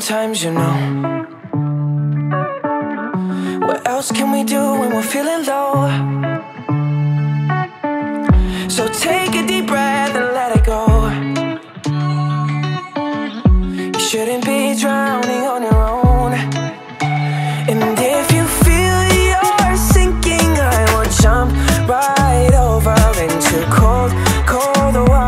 sometimes, you know. What else can we do when we're feeling low? So take a deep breath and let it go. You shouldn't be drowning on your own. And if you feel you're sinking, I will jump right over into cold, cold water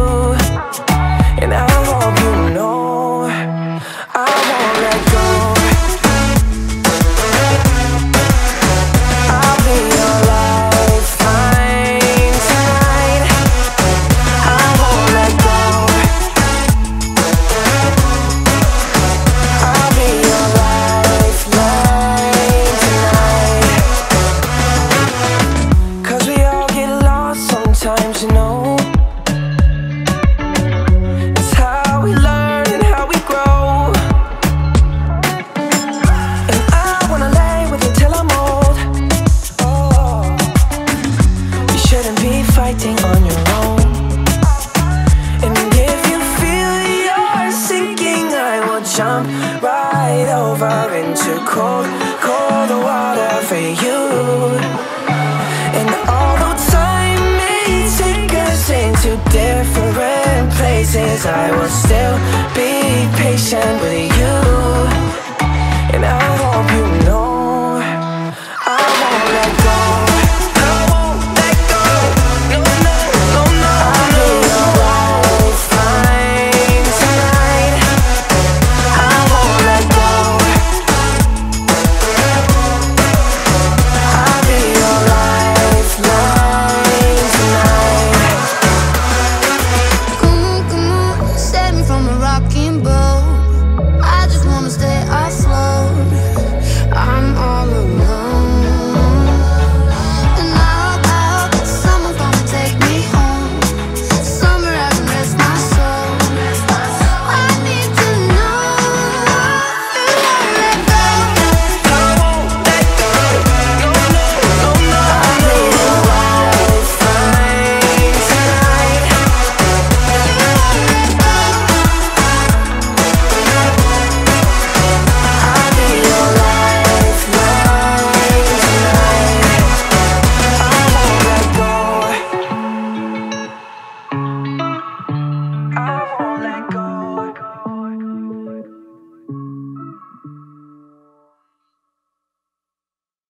Sometimes, you know. It's how we learn and how we grow. And I wanna lay with you till I'm old. Oh, you shouldn't be fighting on your own. And if you feel you're sinking, I will jump right over into cold, cold water for you. Patient with.